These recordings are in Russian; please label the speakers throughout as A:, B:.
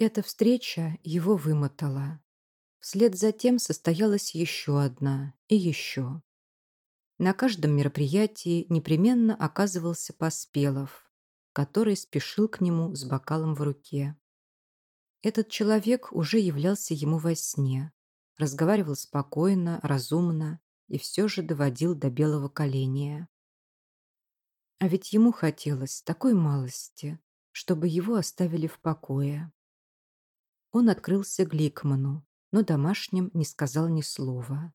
A: Эта встреча его вымотала. Вслед за тем состоялась еще одна и еще. На каждом мероприятии непременно оказывался Поспелов, который спешил к нему с бокалом в руке. Этот человек уже являлся ему во сне, разговаривал спокойно, разумно и все же доводил до белого коления. А ведь ему хотелось такой малости, чтобы его оставили в покое. Он открылся Гликману, но домашним не сказал ни слова.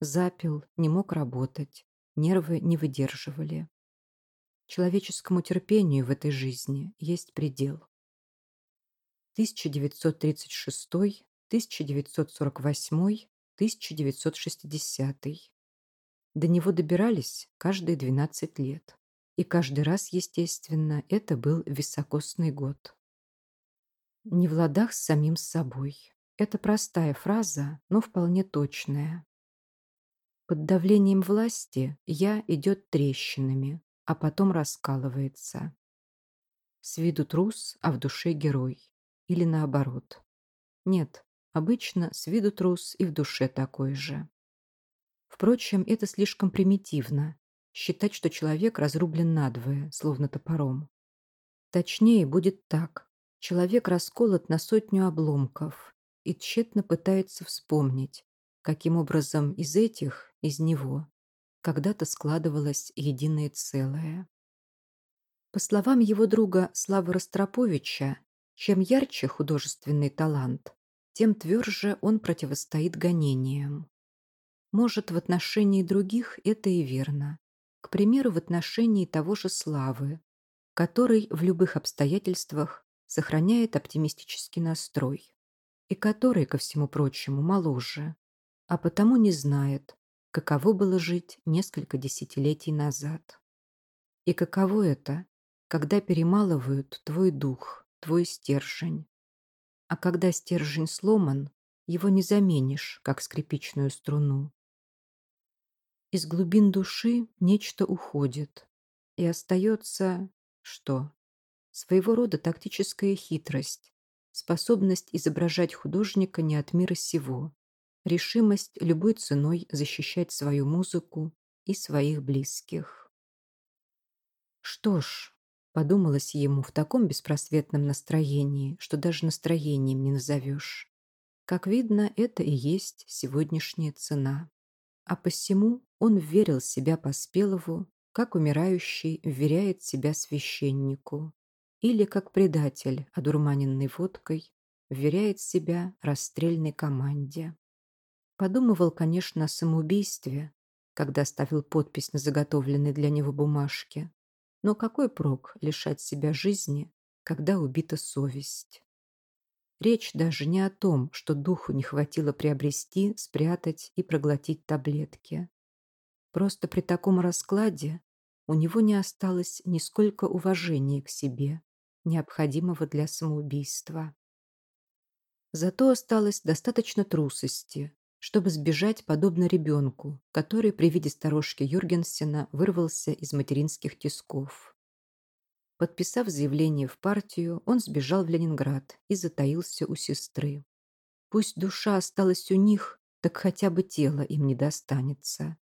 A: Запил, не мог работать, нервы не выдерживали. Человеческому терпению в этой жизни есть предел. 1936, 1948, 1960. До него добирались каждые 12 лет. И каждый раз, естественно, это был високосный год не в ладах с самим собой. Это простая фраза, но вполне точная. Под давлением власти «я» идет трещинами, а потом раскалывается. С виду трус, а в душе герой. Или наоборот. Нет, обычно с виду трус и в душе такой же. Впрочем, это слишком примитивно – считать, что человек разрублен надвое, словно топором. Точнее будет так Человек расколот на сотню обломков и тщетно пытается вспомнить, каким образом из этих, из него, когда-то складывалось единое целое. По словам его друга Славы Ростроповича, чем ярче художественный талант, тем тверже он противостоит гонениям. Может, в отношении других это и верно. К примеру, в отношении того же Славы, который в любых обстоятельствах сохраняет оптимистический настрой и который, ко всему прочему, моложе, а потому не знает, каково было жить несколько десятилетий назад. И каково это, когда перемалывают твой дух, твой стержень. А когда стержень сломан, его не заменишь, как скрипичную струну. Из глубин души нечто уходит, и остается что? своего рода тактическая хитрость, способность изображать художника не от мира сего, решимость любой ценой защищать свою музыку и своих близких. Что ж, подумалось ему в таком беспросветном настроении, что даже настроением не назовешь. Как видно, это и есть сегодняшняя цена. А посему он верил себя Поспелову, как умирающий веряет себя священнику, или как предатель, одурманенный водкой, вверяет себя расстрельной команде. Подумывал, конечно, о самоубийстве, когда ставил подпись на заготовленной для него бумажке. Но какой прок лишать себя жизни, когда убита совесть? Речь даже не о том, что духу не хватило приобрести, спрятать и проглотить таблетки. Просто при таком раскладе у него не осталось нисколько уважения к себе, необходимого для самоубийства. Зато осталось достаточно трусости, чтобы сбежать подобно ребенку, который при виде сторожки Юргенсена вырвался из материнских тисков. Подписав заявление в партию, он сбежал в Ленинград и затаился у сестры. Пусть душа осталась у них, так хотя бы тело им не достанется.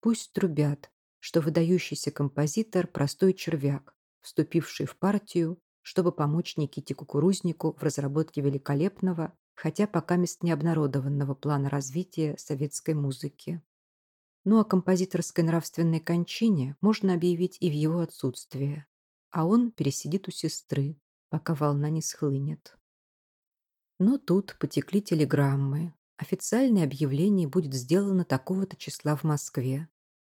A: Пусть трубят, что выдающийся композитор – простой червяк, вступивший в партию чтобы помочь Никите Кукурузнику в разработке великолепного, хотя пока мест не обнародованного плана развития советской музыки. Ну а композиторской нравственной кончине можно объявить и в его отсутствие, а он пересидит у сестры, пока волна не схлынет. Но тут потекли телеграммы. Официальное объявление будет сделано такого-то числа в Москве.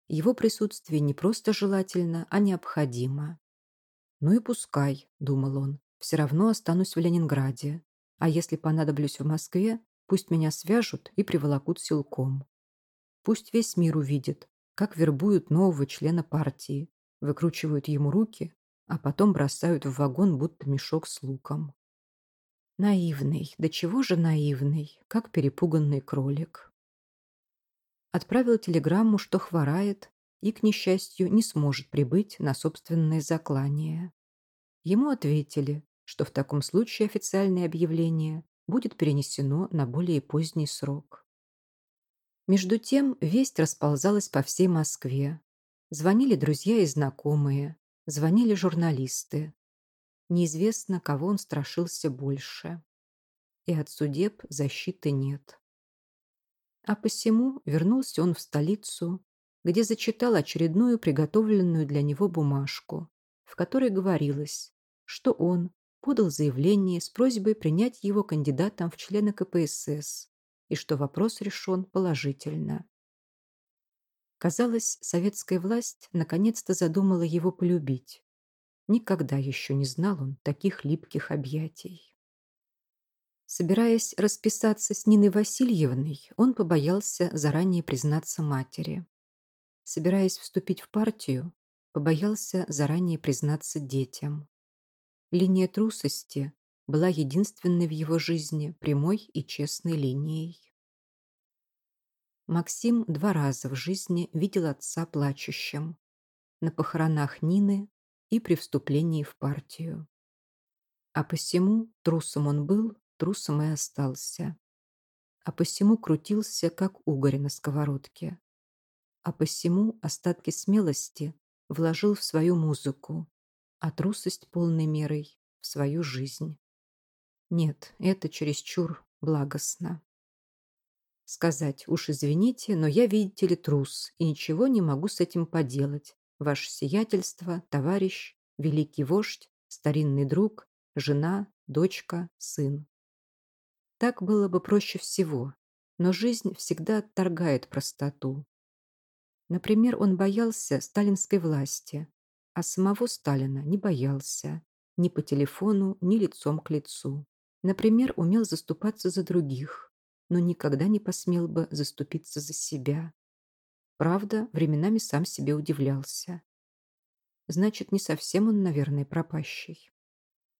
A: Его присутствие не просто желательно, а необходимо. «Ну и пускай», — думал он, — «все равно останусь в Ленинграде. А если понадоблюсь в Москве, пусть меня свяжут и приволокут силком. Пусть весь мир увидит, как вербуют нового члена партии, выкручивают ему руки, а потом бросают в вагон, будто мешок с луком. Наивный, до да чего же наивный, как перепуганный кролик. Отправил телеграмму, что хворает, и, к несчастью, не сможет прибыть на собственное заклание. Ему ответили, что в таком случае официальное объявление будет перенесено на более поздний срок. Между тем весть расползалась по всей Москве. Звонили друзья и знакомые, звонили журналисты. Неизвестно, кого он страшился больше. И от судеб защиты нет. А посему вернулся он в столицу где зачитал очередную приготовленную для него бумажку, в которой говорилось, что он подал заявление с просьбой принять его кандидатом в члены КПСС и что вопрос решен положительно. Казалось, советская власть наконец-то задумала его полюбить. Никогда еще не знал он таких липких объятий. Собираясь расписаться с Ниной Васильевной, он побоялся заранее признаться матери собираясь вступить в партию, побоялся заранее признаться детям. Линия трусости была единственной в его жизни прямой и честной линией. Максим два раза в жизни видел отца плачущим на похоронах Нины и при вступлении в партию. А посему трусом он был, трусом и остался. А посему крутился, как угорь на сковородке, а посему остатки смелости вложил в свою музыку, а трусость полной мерой в свою жизнь. Нет, это чересчур благостно. Сказать, уж извините, но я, видите ли, трус, и ничего не могу с этим поделать. Ваше сиятельство, товарищ, великий вождь, старинный друг, жена, дочка, сын. Так было бы проще всего, но жизнь всегда отторгает простоту, Например, он боялся сталинской власти, а самого Сталина не боялся ни по телефону, ни лицом к лицу. Например, умел заступаться за других, но никогда не посмел бы заступиться за себя. Правда, временами сам себе удивлялся. Значит, не совсем он, наверное, пропащий.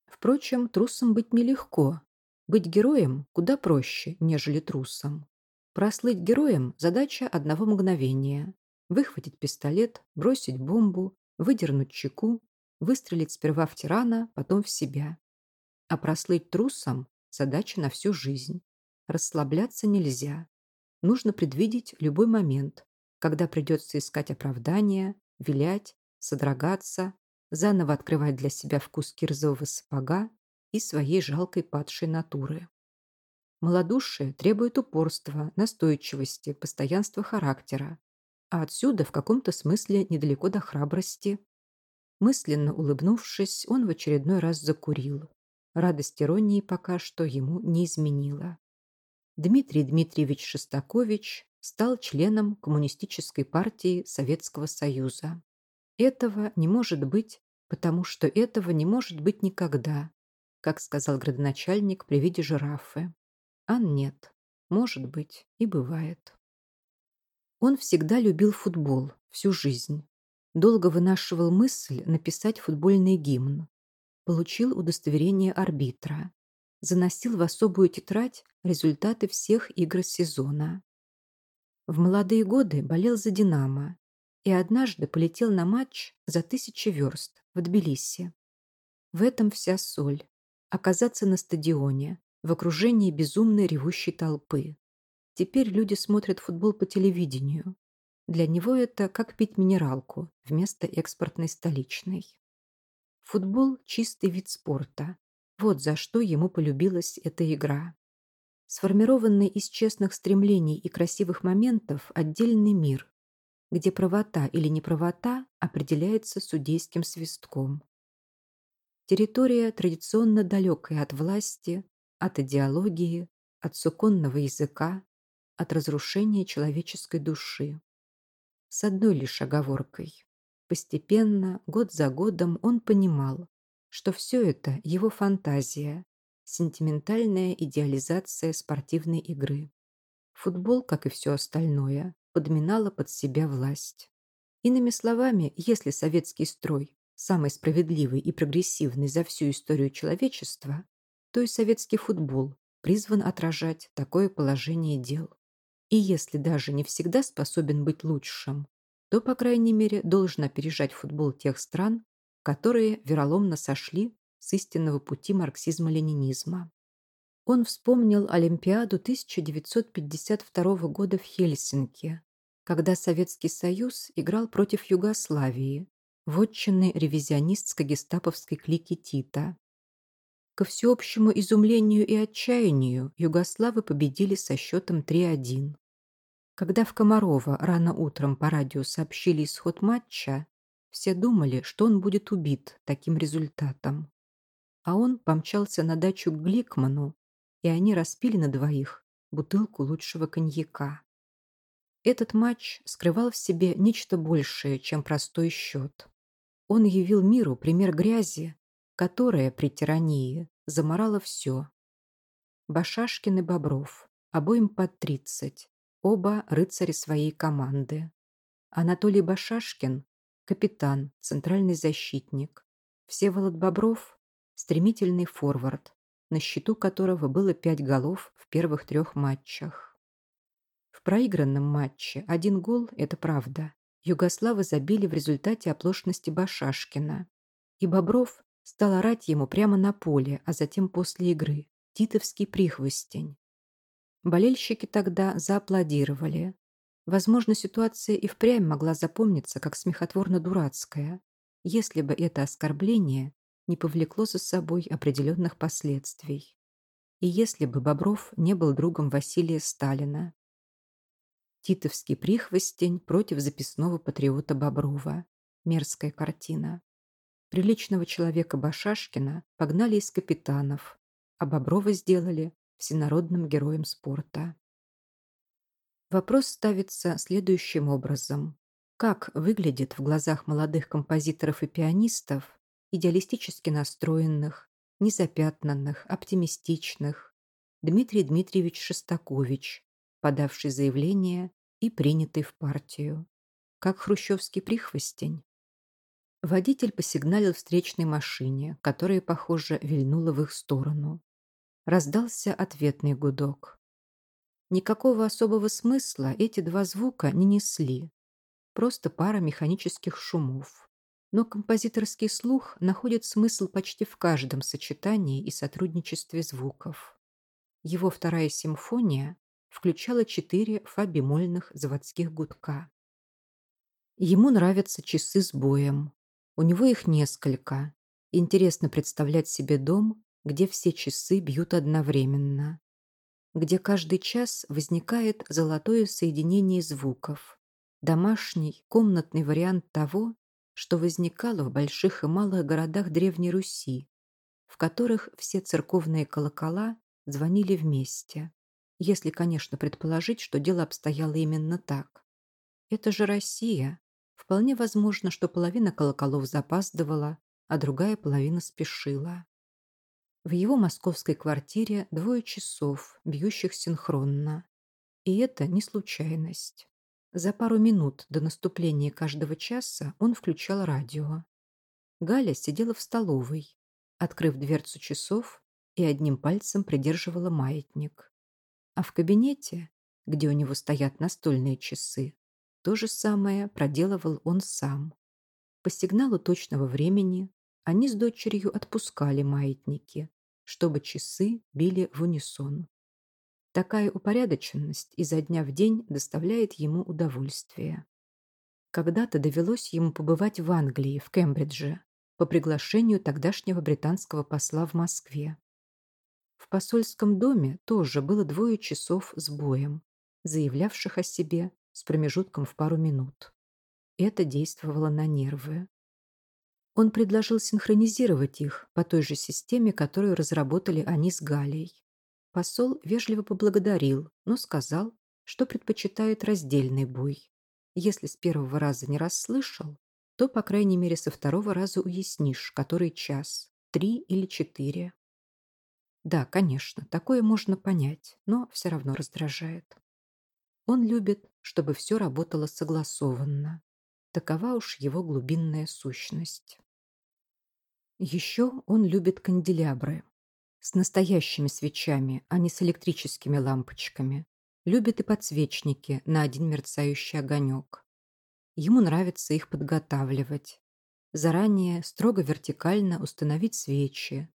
A: Впрочем, трусом быть нелегко. Быть героем куда проще, нежели трусом. Прослыть героем – задача одного мгновения выхватить пистолет, бросить бомбу, выдернуть чеку, выстрелить сперва в тирана, потом в себя. А прослыть трусом – задача на всю жизнь. Расслабляться нельзя. Нужно предвидеть любой момент, когда придется искать оправдания, вилять, содрогаться, заново открывать для себя вкус кирзового сапога и своей жалкой падшей натуры. Молодушие требует упорства, настойчивости, постоянства характера, а отсюда в каком-то смысле недалеко до храбрости. Мысленно улыбнувшись, он в очередной раз закурил. Радость иронии пока что ему не изменила. Дмитрий Дмитриевич Шестакович стал членом Коммунистической партии Советского Союза. Этого не может быть, потому что этого не может быть никогда, как сказал градоначальник при виде жирафы. А нет, может быть и бывает. Он всегда любил футбол, всю жизнь. Долго вынашивал мысль написать футбольный гимн. Получил удостоверение арбитра. Заносил в особую тетрадь результаты всех игр сезона. В молодые годы болел за «Динамо» и однажды полетел на матч за тысячи верст в Тбилиси. В этом вся соль – оказаться на стадионе, в окружении безумной ревущей толпы, Теперь люди смотрят футбол по телевидению. Для него это как пить минералку вместо экспортной столичной. Футбол – чистый вид спорта. Вот за что ему полюбилась эта игра. Сформированный из честных стремлений и красивых моментов отдельный мир, где правота или неправота определяется судейским свистком. Территория традиционно далекая от власти, от идеологии, от суконного языка, от разрушения человеческой души. С одной лишь оговоркой. Постепенно, год за годом, он понимал, что все это его фантазия, сентиментальная идеализация спортивной игры. Футбол, как и все остальное, подминала под себя власть. Иными словами, если советский строй самый справедливый и прогрессивный за всю историю человечества, то и советский футбол призван отражать такое положение дел. И если даже не всегда способен быть лучшим, то, по крайней мере, должен опережать футбол тех стран, которые вероломно сошли с истинного пути марксизма-ленинизма. Он вспомнил Олимпиаду 1952 года в Хельсинки, когда Советский Союз играл против Югославии, вотчины ревизионистско-гестаповской клики Тита. Ко всеобщему изумлению и отчаянию югославы победили со счетом 3-1. Когда в Комарова рано утром по радио сообщили исход матча, все думали, что он будет убит таким результатом. А он помчался на дачу к Гликману, и они распили на двоих бутылку лучшего коньяка. Этот матч скрывал в себе нечто большее, чем простой счет. Он явил миру пример грязи, которая при тирании заморала все. Башашкин и Бобров, обоим под тридцать, оба рыцари своей команды. Анатолий Башашкин – капитан, центральный защитник. Всеволод Бобров – стремительный форвард, на счету которого было пять голов в первых трех матчах. В проигранном матче один гол – это правда. Югославы забили в результате оплошности Башашкина. И Бобров стал орать ему прямо на поле, а затем после игры – титовский прихвостень. Болельщики тогда зааплодировали. Возможно, ситуация и впрямь могла запомниться как смехотворно-дурацкая, если бы это оскорбление не повлекло за собой определенных последствий. И если бы Бобров не был другом Василия Сталина. Титовский прихвостень против записного патриота Боброва. Мерзкая картина. Приличного человека Башашкина погнали из капитанов, а Боброва сделали всенародным героем спорта. Вопрос ставится следующим образом. Как выглядит в глазах молодых композиторов и пианистов, идеалистически настроенных, незапятнанных, оптимистичных, Дмитрий Дмитриевич Шостакович, подавший заявление и принятый в партию, как хрущевский прихвостень. Водитель посигналил встречной машине, которая, похоже, вильнула в их сторону раздался ответный гудок. Никакого особого смысла эти два звука не несли. Просто пара механических шумов. Но композиторский слух находит смысл почти в каждом сочетании и сотрудничестве звуков. Его вторая симфония включала четыре фа-бемольных заводских гудка. Ему нравятся часы с боем. У него их несколько. Интересно представлять себе дом, где все часы бьют одновременно, где каждый час возникает золотое соединение звуков, домашний, комнатный вариант того, что возникало в больших и малых городах Древней Руси, в которых все церковные колокола звонили вместе, если, конечно, предположить, что дело обстояло именно так. Это же Россия. Вполне возможно, что половина колоколов запаздывала, а другая половина спешила. В его московской квартире двое часов, бьющих синхронно. И это не случайность. За пару минут до наступления каждого часа он включал радио. Галя сидела в столовой, открыв дверцу часов и одним пальцем придерживала маятник. А в кабинете, где у него стоят настольные часы, то же самое проделывал он сам. По сигналу точного времени они с дочерью отпускали маятники, чтобы часы били в унисон. Такая упорядоченность изо дня в день доставляет ему удовольствие. Когда-то довелось ему побывать в Англии, в Кембридже, по приглашению тогдашнего британского посла в Москве. В посольском доме тоже было двое часов с боем, заявлявших о себе с промежутком в пару минут. Это действовало на нервы. Он предложил синхронизировать их по той же системе, которую разработали они с Галей. Посол вежливо поблагодарил, но сказал, что предпочитает раздельный бой. Если с первого раза не расслышал, то, по крайней мере, со второго раза уяснишь, который час, три или четыре. Да, конечно, такое можно понять, но все равно раздражает. Он любит, чтобы все работало согласованно. Такова уж его глубинная сущность. Еще он любит канделябры с настоящими свечами, а не с электрическими лампочками. Любит и подсвечники на один мерцающий огонек. Ему нравится их подготавливать. Заранее строго вертикально установить свечи,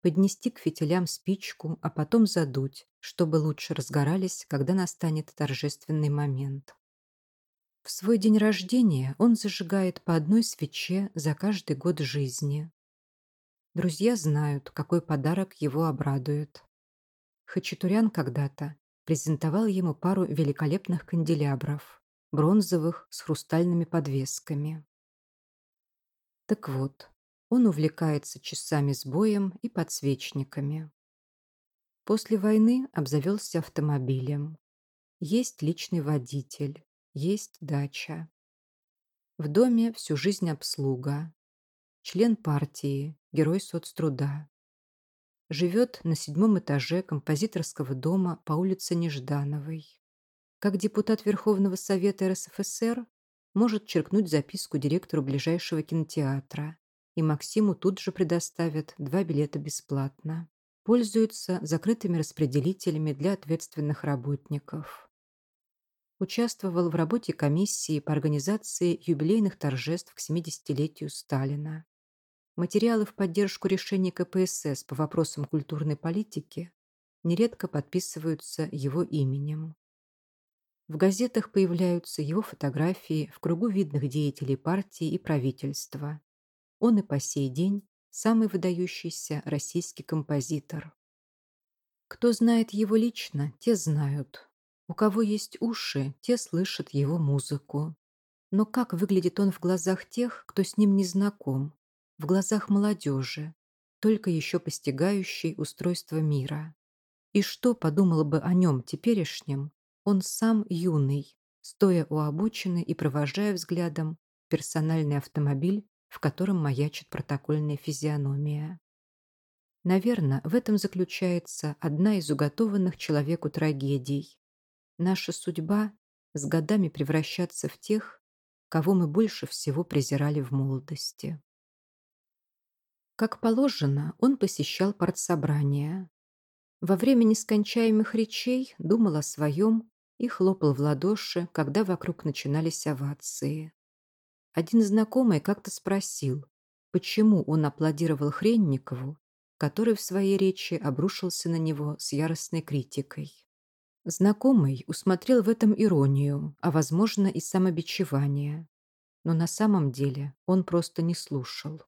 A: поднести к фитилям спичку, а потом задуть, чтобы лучше разгорались, когда настанет торжественный момент. В свой день рождения он зажигает по одной свече за каждый год жизни. Друзья знают, какой подарок его обрадует. Хачатурян когда-то презентовал ему пару великолепных канделябров, бронзовых с хрустальными подвесками. Так вот, он увлекается часами с боем и подсвечниками. После войны обзавелся автомобилем. Есть личный водитель. Есть дача. В доме всю жизнь обслуга. Член партии, герой соцтруда. Живет на седьмом этаже композиторского дома по улице Неждановой. Как депутат Верховного Совета РСФСР может черкнуть записку директору ближайшего кинотеатра, и Максиму тут же предоставят два билета бесплатно. Пользуются закрытыми распределителями для ответственных работников участвовал в работе комиссии по организации юбилейных торжеств к 70-летию Сталина. Материалы в поддержку решений КПСС по вопросам культурной политики нередко подписываются его именем. В газетах появляются его фотографии в кругу видных деятелей партии и правительства. Он и по сей день самый выдающийся российский композитор. Кто знает его лично, те знают, у кого есть уши, те слышат его музыку. Но как выглядит он в глазах тех, кто с ним не знаком, в глазах молодежи, только еще постигающей устройство мира? И что подумал бы о нем теперешнем, он сам юный, стоя у обочины и провожая взглядом персональный автомобиль, в котором маячит протокольная физиономия. Наверное, в этом заключается одна из уготованных человеку трагедий наша судьба с годами превращаться в тех, кого мы больше всего презирали в молодости. Как положено, он посещал партсобрания. Во время нескончаемых речей думал о своем и хлопал в ладоши, когда вокруг начинались овации. Один знакомый как-то спросил, почему он аплодировал Хренникову, который в своей речи обрушился на него с яростной критикой. Знакомый усмотрел в этом иронию, а, возможно, и самобичевание. Но на самом деле он просто не слушал.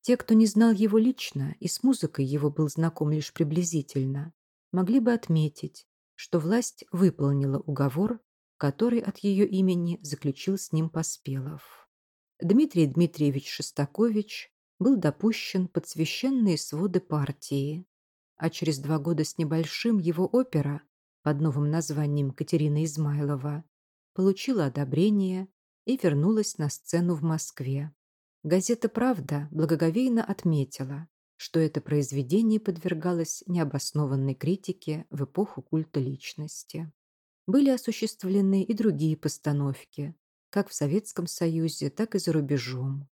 A: Те, кто не знал его лично и с музыкой его был знаком лишь приблизительно, могли бы отметить, что власть выполнила уговор, который от ее имени заключил с ним Поспелов. Дмитрий Дмитриевич Шестакович был допущен под священные своды партии, а через два года с небольшим его опера под новым названием Катерина Измайлова получила одобрение и вернулась на сцену в Москве. Газета «Правда» благоговейно отметила, что это произведение подвергалось необоснованной критике в эпоху культа личности. Были осуществлены и другие постановки, как в Советском Союзе, так и за рубежом.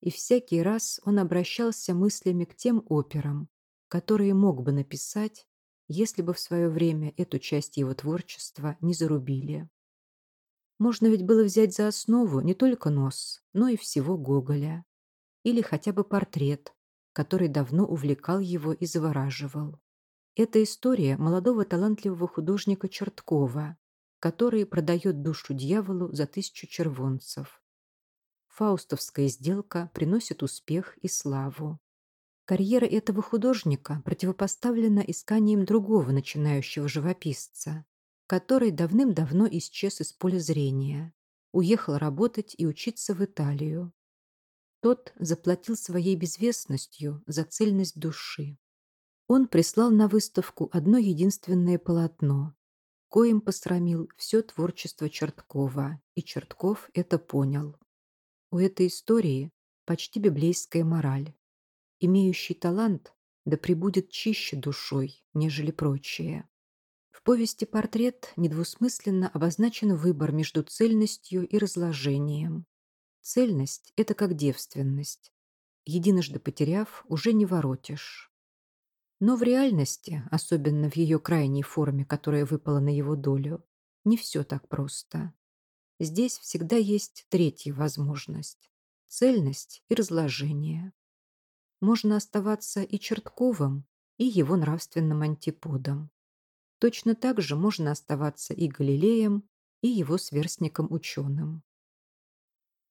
A: И всякий раз он обращался мыслями к тем операм, которые мог бы написать, если бы в свое время эту часть его творчества не зарубили. Можно ведь было взять за основу не только нос, но и всего Гоголя. Или хотя бы портрет, который давно увлекал его и завораживал. Это история молодого талантливого художника Черткова, который продает душу дьяволу за тысячу червонцев. Фаустовская сделка приносит успех и славу. Карьера этого художника противопоставлена исканием другого начинающего живописца, который давным-давно исчез из поля зрения, уехал работать и учиться в Италию. Тот заплатил своей безвестностью за цельность души. Он прислал на выставку одно единственное полотно, коим посрамил все творчество Черткова, и Чертков это понял. У этой истории почти библейская мораль имеющий талант, да прибудет чище душой, нежели прочие. В повести «Портрет» недвусмысленно обозначен выбор между цельностью и разложением. Цельность – это как девственность. Единожды потеряв, уже не воротишь. Но в реальности, особенно в ее крайней форме, которая выпала на его долю, не все так просто. Здесь всегда есть третья возможность – цельность и разложение можно оставаться и Чертковым, и его нравственным антиподом. Точно так же можно оставаться и Галилеем, и его сверстником-ученым.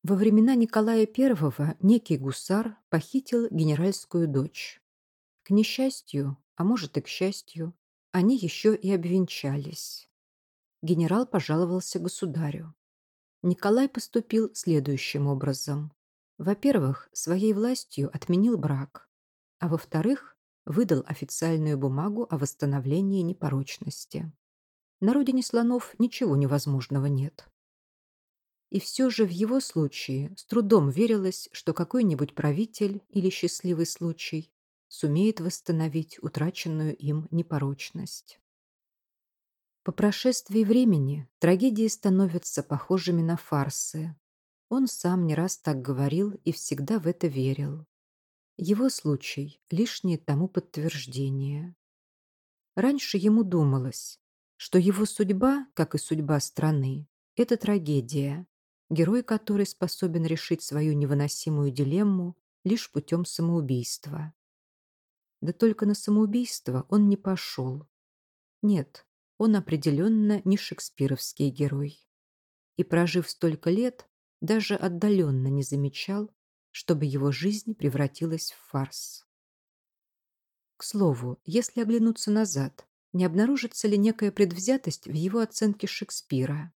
A: Во времена Николая I некий гусар похитил генеральскую дочь. К несчастью, а может и к счастью, они еще и обвенчались. Генерал пожаловался государю. Николай поступил следующим образом. Во-первых, своей властью отменил брак, а во-вторых, выдал официальную бумагу о восстановлении непорочности. На родине слонов ничего невозможного нет. И все же в его случае с трудом верилось, что какой-нибудь правитель или счастливый случай сумеет восстановить утраченную им непорочность. По прошествии времени трагедии становятся похожими на фарсы, он сам не раз так говорил и всегда в это верил. Его случай — лишнее тому подтверждение. Раньше ему думалось, что его судьба, как и судьба страны, — это трагедия, герой которой способен решить свою невыносимую дилемму лишь путем самоубийства. Да только на самоубийство он не пошел. Нет, он определенно не шекспировский герой. И прожив столько лет, даже отдаленно не замечал, чтобы его жизнь превратилась в фарс. К слову, если оглянуться назад, не обнаружится ли некая предвзятость в его оценке Шекспира?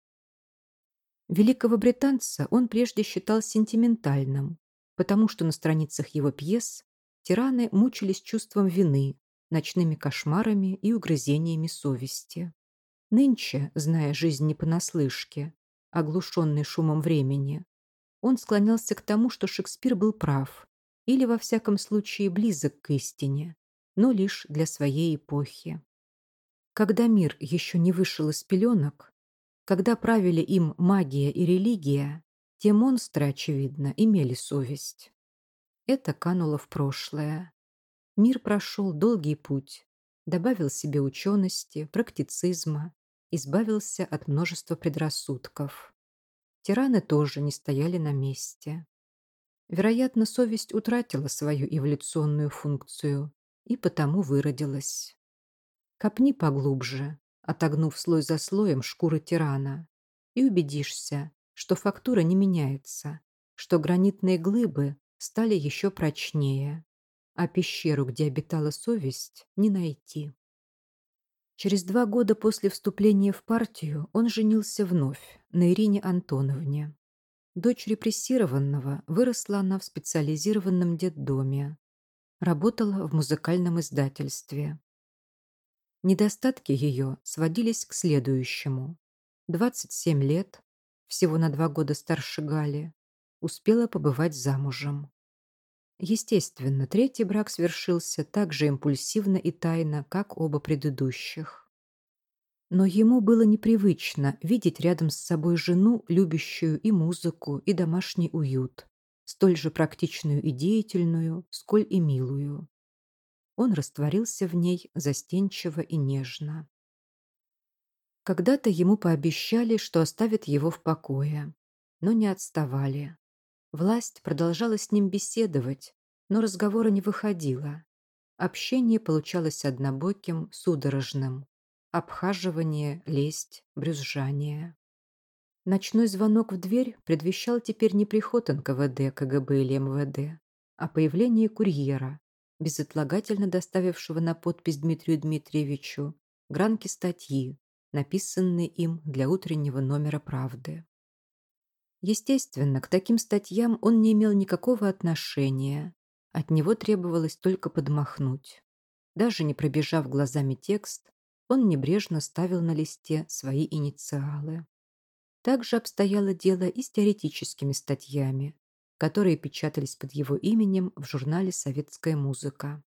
A: Великого британца он прежде считал сентиментальным, потому что на страницах его пьес тираны мучились чувством вины, ночными кошмарами и угрызениями совести. Нынче, зная жизнь не понаслышке, оглушенный шумом времени. Он склонялся к тому, что Шекспир был прав, или, во всяком случае, близок к истине, но лишь для своей эпохи. Когда мир еще не вышел из пеленок, когда правили им магия и религия, те монстры, очевидно, имели совесть. Это кануло в прошлое. Мир прошел долгий путь, добавил себе учености, практицизма, избавился от множества предрассудков. Тираны тоже не стояли на месте. Вероятно, совесть утратила свою эволюционную функцию и потому выродилась. Копни поглубже, отогнув слой за слоем шкуры тирана, и убедишься, что фактура не меняется, что гранитные глыбы стали еще прочнее, а пещеру, где обитала совесть, не найти. Через два года после вступления в партию он женился вновь на Ирине Антоновне. Дочь репрессированного выросла она в специализированном детдоме. Работала в музыкальном издательстве. Недостатки ее сводились к следующему. 27 лет, всего на два года старше Гали, успела побывать замужем. Естественно, третий брак свершился так же импульсивно и тайно, как оба предыдущих. Но ему было непривычно видеть рядом с собой жену, любящую и музыку, и домашний уют, столь же практичную и деятельную, сколь и милую. Он растворился в ней застенчиво и нежно. Когда-то ему пообещали, что оставят его в покое, но не отставали. Власть продолжала с ним беседовать, но разговора не выходило. Общение получалось однобоким, судорожным. Обхаживание, лесть, брюзжание. Ночной звонок в дверь предвещал теперь не приход НКВД, КГБ или МВД, а появление курьера, безотлагательно доставившего на подпись Дмитрию Дмитриевичу гранки статьи, написанные им для утреннего номера «Правды». Естественно, к таким статьям он не имел никакого отношения. От него требовалось только подмахнуть. Даже не пробежав глазами текст, он небрежно ставил на листе свои инициалы. Также обстояло дело и с теоретическими статьями, которые печатались под его именем в журнале «Советская музыка».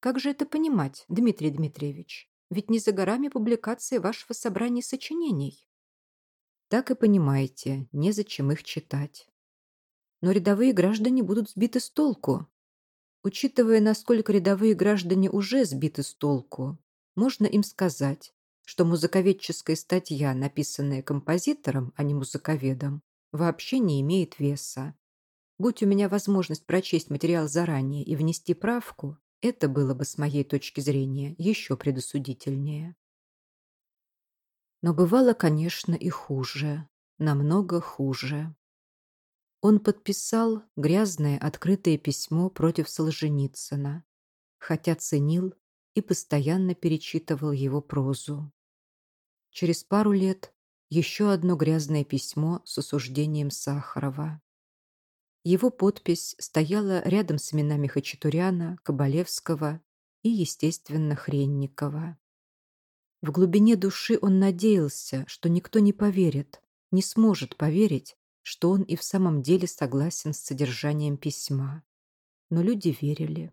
A: Как же это понимать, Дмитрий Дмитриевич? Ведь не за горами публикации вашего собрания сочинений. Так и понимаете, незачем их читать. Но рядовые граждане будут сбиты с толку. Учитывая, насколько рядовые граждане уже сбиты с толку, можно им сказать, что музыковедческая статья, написанная композитором, а не музыковедом, вообще не имеет веса. Будь у меня возможность прочесть материал заранее и внести правку, это было бы, с моей точки зрения, еще предосудительнее. Но бывало, конечно, и хуже, намного хуже. Он подписал грязное открытое письмо против Солженицына, хотя ценил и постоянно перечитывал его прозу. Через пару лет еще одно грязное письмо с осуждением Сахарова. Его подпись стояла рядом с именами Хачатуряна, Кабалевского и, естественно, Хренникова. В глубине души он надеялся, что никто не поверит, не сможет поверить, что он и в самом деле согласен с содержанием письма. Но люди верили.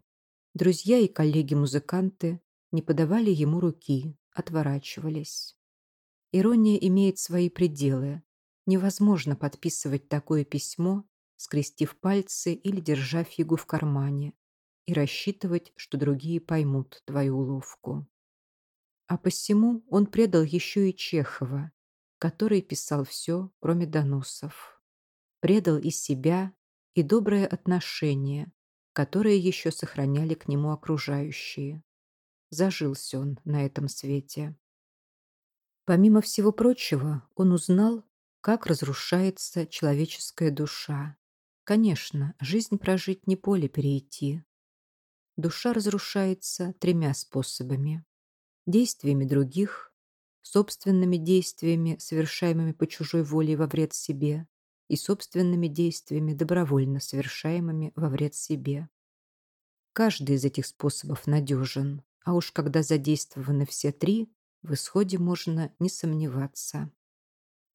A: Друзья и коллеги-музыканты не подавали ему руки, отворачивались. Ирония имеет свои пределы. Невозможно подписывать такое письмо, скрестив пальцы или держа фигу в кармане, и рассчитывать, что другие поймут твою уловку а посему он предал еще и Чехова, который писал все, кроме доносов. Предал и себя, и доброе отношение, которое еще сохраняли к нему окружающие. Зажился он на этом свете. Помимо всего прочего, он узнал, как разрушается человеческая душа. Конечно, жизнь прожить не поле перейти. Душа разрушается тремя способами действиями других, собственными действиями, совершаемыми по чужой воле во вред себе, и собственными действиями, добровольно совершаемыми во вред себе. Каждый из этих способов надежен, а уж когда задействованы все три, в исходе можно не сомневаться.